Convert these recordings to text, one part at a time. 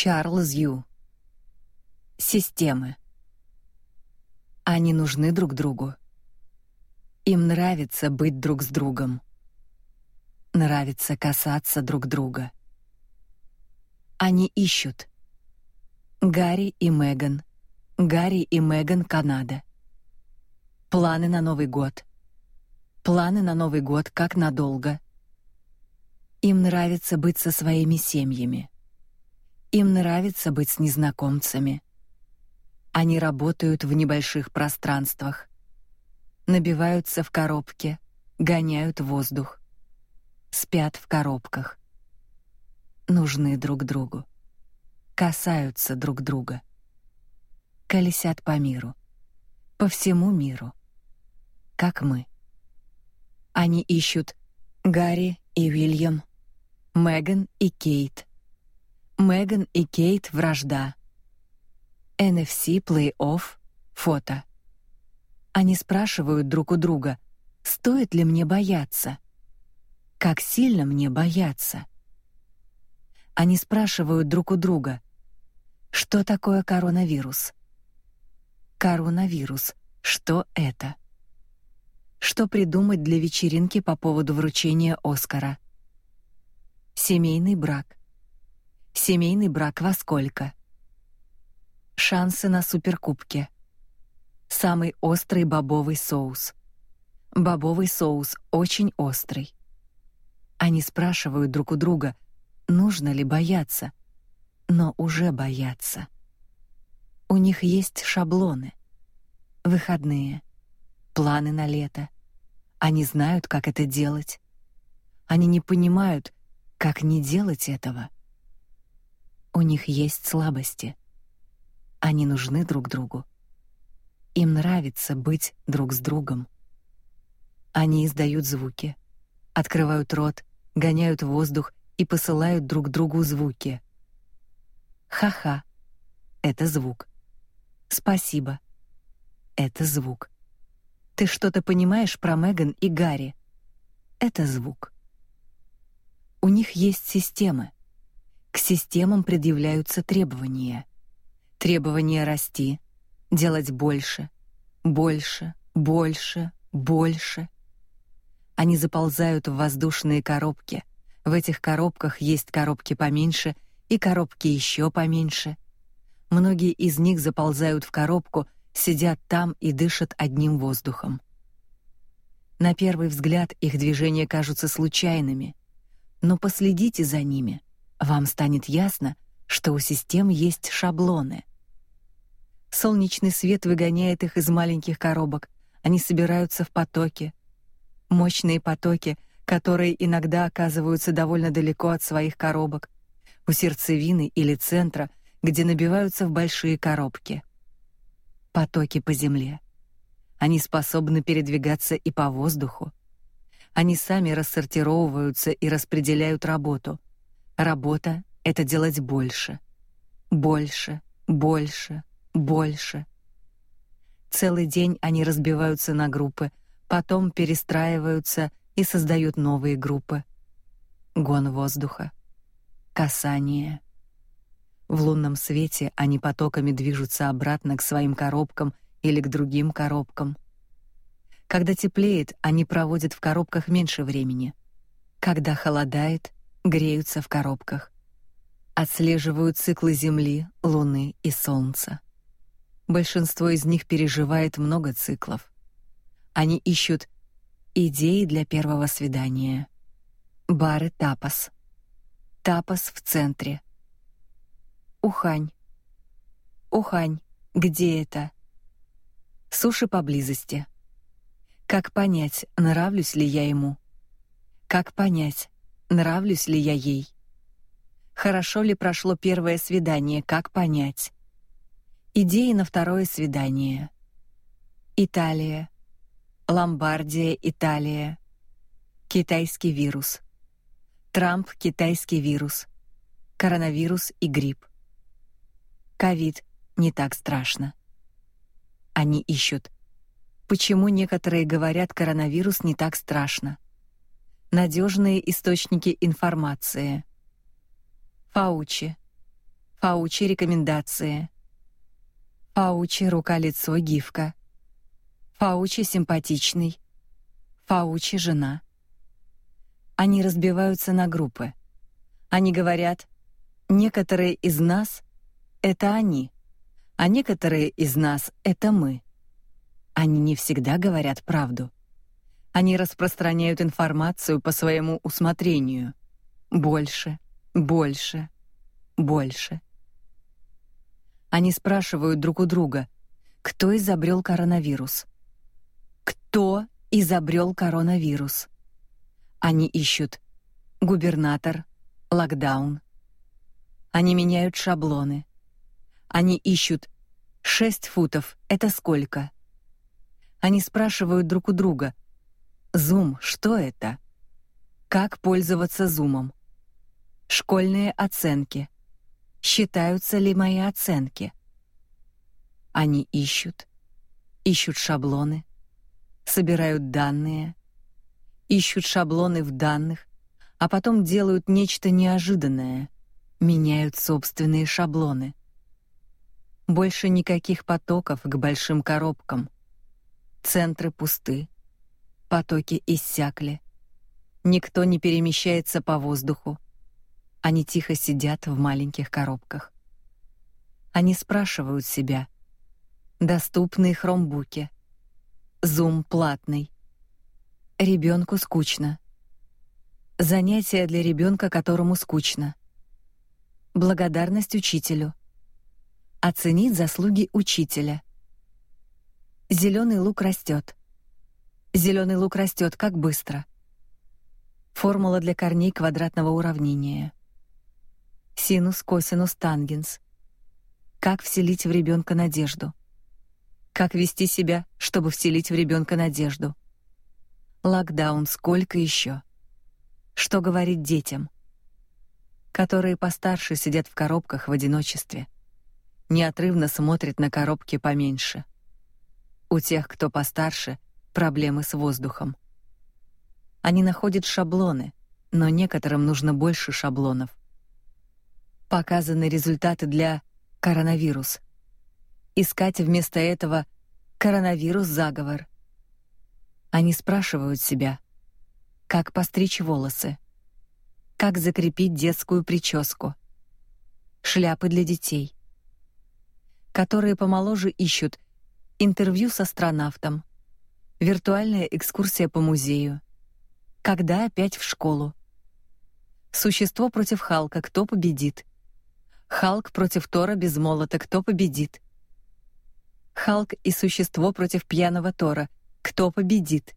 Чарльз Ю. Системы. Они нужны друг другу. Им нравится быть друг с другом. Нравится касаться друг друга. Они ищут. Гарри и Меган. Гарри и Меган, Канада. Планы на Новый год. Планы на Новый год как надолго. Им нравится быть со своими семьями. Им нравится быть с незнакомцами. Они работают в небольших пространствах. Набиваются в коробке, гоняют воздух. Спят в коробках. Нужны друг другу. Касаются друг друга. Колесят по миру. По всему миру. Как мы. Они ищут Гарри и Уильям, Меган и Кейт. Меган и Кейт вражда. NFC плей-офф фото. Они спрашивают друг у друга: "Стоит ли мне бояться? Как сильно мне бояться?" Они спрашивают друг у друга: "Что такое коронавирус?" Коронавирус. Что это? Что придумать для вечеринки по поводу вручения Оскара? Семейный брак. Семейный брак во сколько? Шансы на суперкубки. Самый острый бобовый соус. Бобовый соус очень острый. Они спрашивают друг у друга, нужно ли бояться, но уже боятся. У них есть шаблоны. Выходные, планы на лето. Они знают, как это делать. Они не понимают, как не делать этого. У них есть слабости. Они нужны друг другу. Им нравится быть друг с другом. Они издают звуки, открывают рот, гоняют воздух и посылают друг другу звуки. Ха-ха. Это звук. Спасибо. Это звук. Ты что-то понимаешь про Меган и Гарри? Это звук. У них есть системы. К системам предъявляются требования. Требования расти, делать больше, больше, больше, больше. Они заползают в воздушные коробки. В этих коробках есть коробки поменьше и коробки еще поменьше. Многие из них заползают в коробку, сидят там и дышат одним воздухом. На первый взгляд их движения кажутся случайными, но последите за ними вам станет ясно, что у систем есть шаблоны. Солнечный свет выгоняет их из маленьких коробок, они собираются в потоки. Мощные потоки, которые иногда оказываются довольно далеко от своих коробок, у сердцевины или центра, где набиваются в большие коробки. Потоки по земле. Они способны передвигаться и по воздуху. Они сами рассортировываются и распределяют работу. Работа — это делать больше. Больше, больше, больше. Целый день они разбиваются на группы, потом перестраиваются и создают новые группы. Гон воздуха. Касание. В лунном свете они потоками движутся обратно к своим коробкам или к другим коробкам. Когда теплеет, они проводят в коробках меньше времени. Когда холодает, греются в коробках, отслеживают циклы Земли, Луны и Солнца. Большинство из них переживает много циклов. Они ищут идеи для первого свидания. Бары тапас. Тапас в центре. Ухань. Ухань. Где это? Суши поблизости. Как понять, нравлюсь ли я ему? Как понять, Нравлюсь ли я ей? Хорошо ли прошло первое свидание, как понять? Идеи на второе свидание. Италия. Ломбардия, Италия. Китайский вирус. Трамп, китайский вирус. Коронавирус и грипп. Ковид не так страшно. Они ищут. Почему некоторые говорят, коронавирус не так страшно? Надежные источники информации. Фаучи. Фаучи рекомендации. Фаучи рука-лицо гифка. Фаучи симпатичный. Фаучи жена. Они разбиваются на группы. Они говорят: некоторые из нас это они, а некоторые из нас это мы. Они не всегда говорят правду. Они распространяют информацию по своему усмотрению. Больше, больше, больше. Они спрашивают друг у друга, кто изобрел коронавирус. Кто изобрел коронавирус? Они ищут губернатор, локдаун. Они меняют шаблоны. Они ищут шесть футов это сколько? Они спрашивают друг у друга: Зум, что это? Как пользоваться зумом? Школьные оценки. Считаются ли мои оценки? Они ищут, ищут шаблоны, собирают данные, ищут шаблоны в данных, а потом делают нечто неожиданное, меняют собственные шаблоны. Больше никаких потоков к большим коробкам. Центры пусты. Потоки иссякли. Никто не перемещается по воздуху. Они тихо сидят в маленьких коробках. Они спрашивают себя: доступные хромбуки. Зум платный. Ребенку скучно. Занятие для ребенка, которому скучно. Благодарность учителю. Оценить заслуги учителя. Зеленый лук растет. Зеленый лук растет как быстро. Формула для корней квадратного уравнения синус, косинус, тангенс. Как вселить в ребенка надежду? Как вести себя, чтобы вселить в ребенка надежду? Локдаун сколько еще? Что говорить детям, которые постарше сидят в коробках в одиночестве, неотрывно смотрят на коробки поменьше? У тех, кто постарше, проблемы с воздухом. Они находят шаблоны, но некоторым нужно больше шаблонов показаны результаты для коронавирус. Искать вместо этого коронавирус заговор. Они спрашивают себя: как постричь волосы? Как закрепить детскую прическу? Шляпы для детей. Которые помоложе ищут интервью с астронавтом, виртуальная экскурсия по музею. Когда опять в школу? Существо против Халка, кто победит? Халк против Тора без молота, кто победит? Халк и существо против пьяного Тора, кто победит?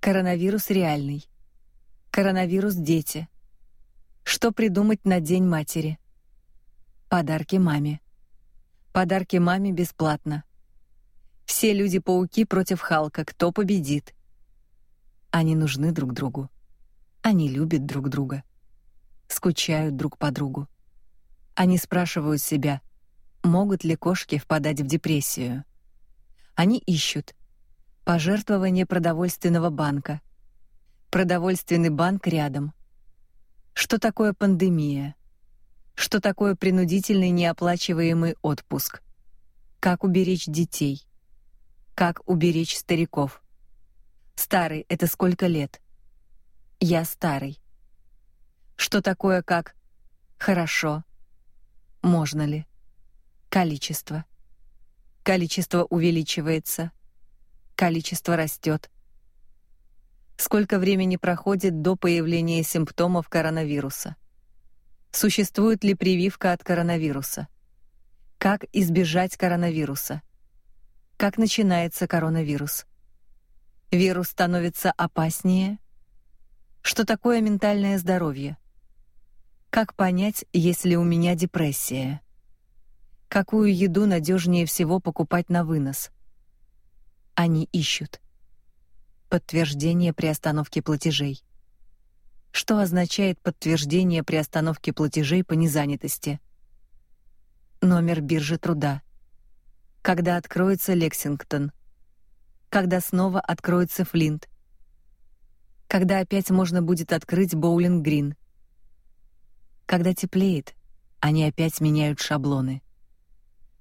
Коронавирус реальный. Коронавирус дети. Что придумать на День матери? Подарки маме. Подарки маме бесплатно. Все люди-пауки против Халка, кто победит? Они нужны друг другу. Они любят друг друга. Скучают друг по другу. Они спрашивают себя, могут ли кошки впадать в депрессию. Они ищут пожертвование продовольственного банка. Продовольственный банк рядом. Что такое пандемия? Что такое принудительный неоплачиваемый отпуск? Как уберечь детей? Как уберечь стариков? Старый это сколько лет? Я старый. Что такое как хорошо? Можно ли? Количество. Количество увеличивается. Количество растет. Сколько времени проходит до появления симптомов коронавируса? Существует ли прививка от коронавируса? Как избежать коронавируса? Как начинается коронавирус? Вирус становится опаснее? Что такое ментальное здоровье? Как понять, если у меня депрессия? Какую еду надежнее всего покупать на вынос? Они ищут подтверждение при остановке платежей. Что означает подтверждение при остановке платежей по незанятости? Номер биржи труда. Когда откроется Лексингтон? Когда снова откроется Флинт? Когда опять можно будет открыть Боулинг-Грин? Когда теплеет, они опять меняют шаблоны.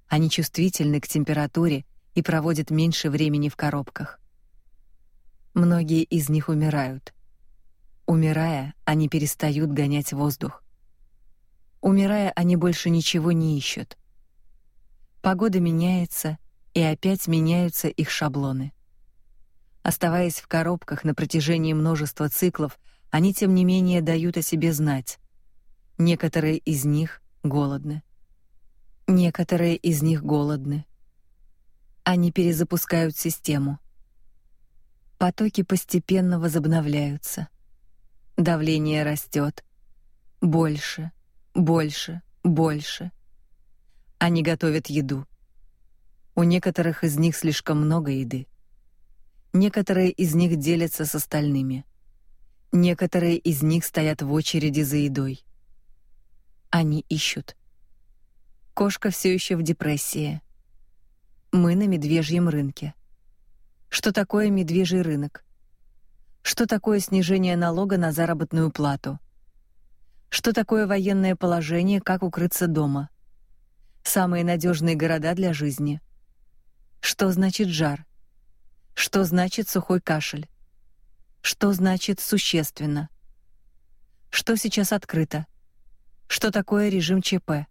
Они чувствительны к температуре и проводят меньше времени в коробках. Многие из них умирают. Умирая, они перестают гонять воздух. Умирая, они больше ничего не ищут. Погода меняется, и опять меняются их шаблоны. Оставаясь в коробках на протяжении множества циклов, они тем не менее дают о себе знать. Некоторые из них голодны. Некоторые из них голодны. Они перезапускают систему. Потоки постепенно возобновляются. Давление растет. Больше, больше, больше. Они готовят еду. У некоторых из них слишком много еды. Некоторые из них делятся с остальными. Некоторые из них стоят в очереди за едой. Они ищут. Кошка все еще в депрессии. Мы на медвежьем рынке. Что такое медвежий рынок? Что такое снижение налога на заработную плату? Что такое военное положение, как укрыться дома? Самые надежные города для жизни. Что значит жар? Что значит сухой кашель? Что значит существенно? Что сейчас открыто? Что такое режим ЧП?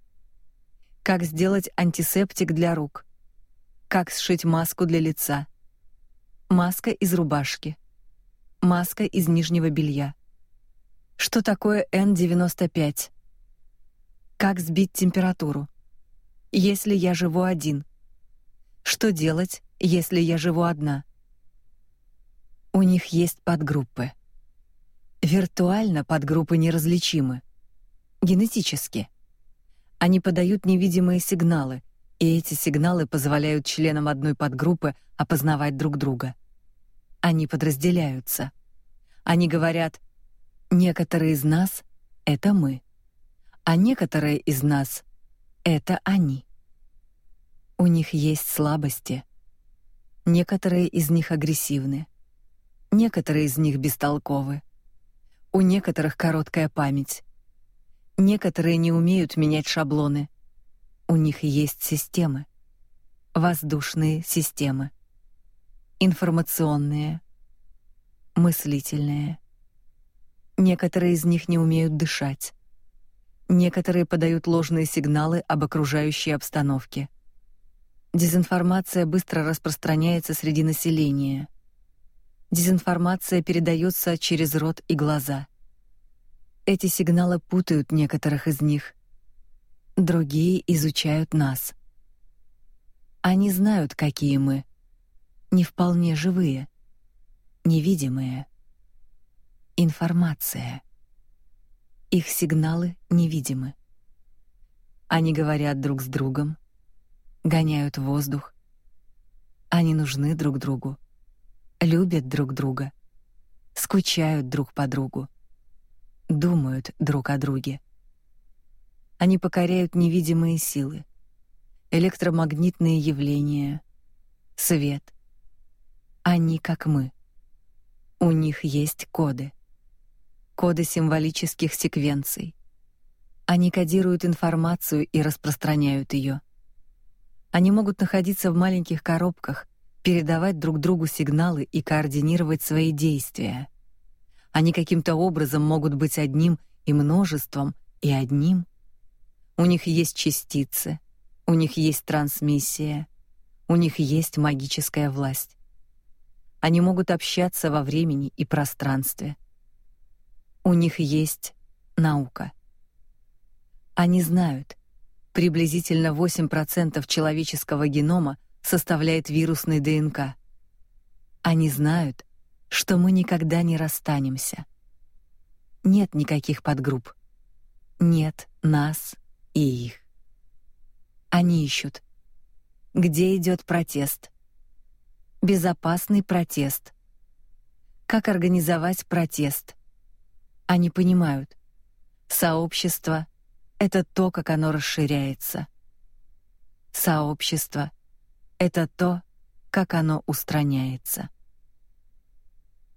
Как сделать антисептик для рук? Как сшить маску для лица? Маска из рубашки. Маска из нижнего белья. Что такое N95? Как сбить температуру? Если я живу один. Что делать, если я живу одна? У них есть подгруппы. Виртуально подгруппы неразличимы. Генетически. Они подают невидимые сигналы, и эти сигналы позволяют членам одной подгруппы опознавать друг друга. Они подразделяются. Они говорят: некоторые из нас это мы, а некоторые из нас это они. У них есть слабости. Некоторые из них агрессивны. Некоторые из них бестолковы. У некоторых короткая память. Некоторые не умеют менять шаблоны. У них есть системы. Воздушные системы информационные, мыслительные. Некоторые из них не умеют дышать. Некоторые подают ложные сигналы об окружающей обстановке. Дезинформация быстро распространяется среди населения. Дезинформация передается через рот и глаза. Эти сигналы путают некоторых из них. Другие изучают нас. Они знают, какие мы не вполне живые, невидимые. Информация. Их сигналы невидимы. Они говорят друг с другом, гоняют воздух. Они нужны друг другу, любят друг друга, скучают друг по другу, думают друг о друге. Они покоряют невидимые силы, электромагнитные явления, свет, они как мы. У них есть коды. Коды символических секвенций. Они кодируют информацию и распространяют ее. Они могут находиться в маленьких коробках, передавать друг другу сигналы и координировать свои действия. Они каким-то образом могут быть одним и множеством, и одним. У них есть частицы, у них есть трансмиссия, у них есть магическая власть. Они могут общаться во времени и пространстве. У них есть наука. Они знают, приблизительно 8% человеческого генома составляет вирусный ДНК. Они знают, что мы никогда не расстанемся. Нет никаких подгрупп. Нет нас и их. Они ищут. Где идет протест? безопасный протест. Как организовать протест? Они понимают. Сообщество это то, как оно расширяется. Сообщество это то, как оно устраняется.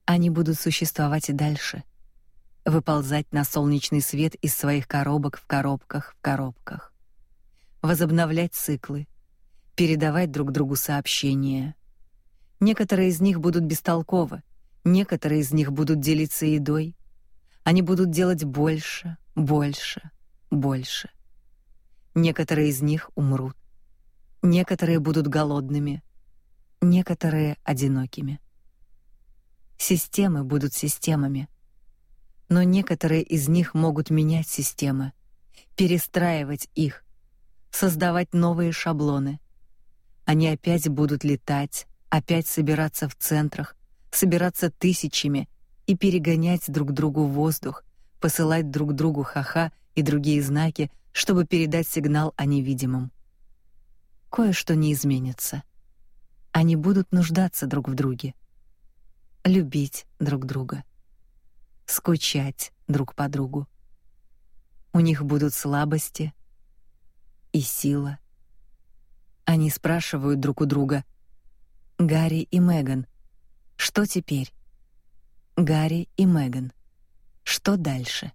Они будут существовать и дальше. выползать на солнечный свет из своих коробок в коробках в коробках, возобновлять циклы, передавать друг другу сообщения. Некоторые из них будут бестолковы, некоторые из них будут делиться едой. Они будут делать больше, больше, больше. Некоторые из них умрут. Некоторые будут голодными, некоторые одинокими. Системы будут системами, но некоторые из них могут менять системы, перестраивать их, создавать новые шаблоны. Они опять будут летать, опять собираться в центрах, собираться тысячами и перегонять друг другу воздух, посылать друг другу ха-ха и другие знаки, чтобы передать сигнал о невидимом. Кое-что не изменится. Они будут нуждаться друг в друге, любить друг друга, скучать друг по другу. У них будут слабости и сила. Они спрашивают друг у друга: "Гарри и Меган, что теперь?" Гарри и Меган. Что дальше?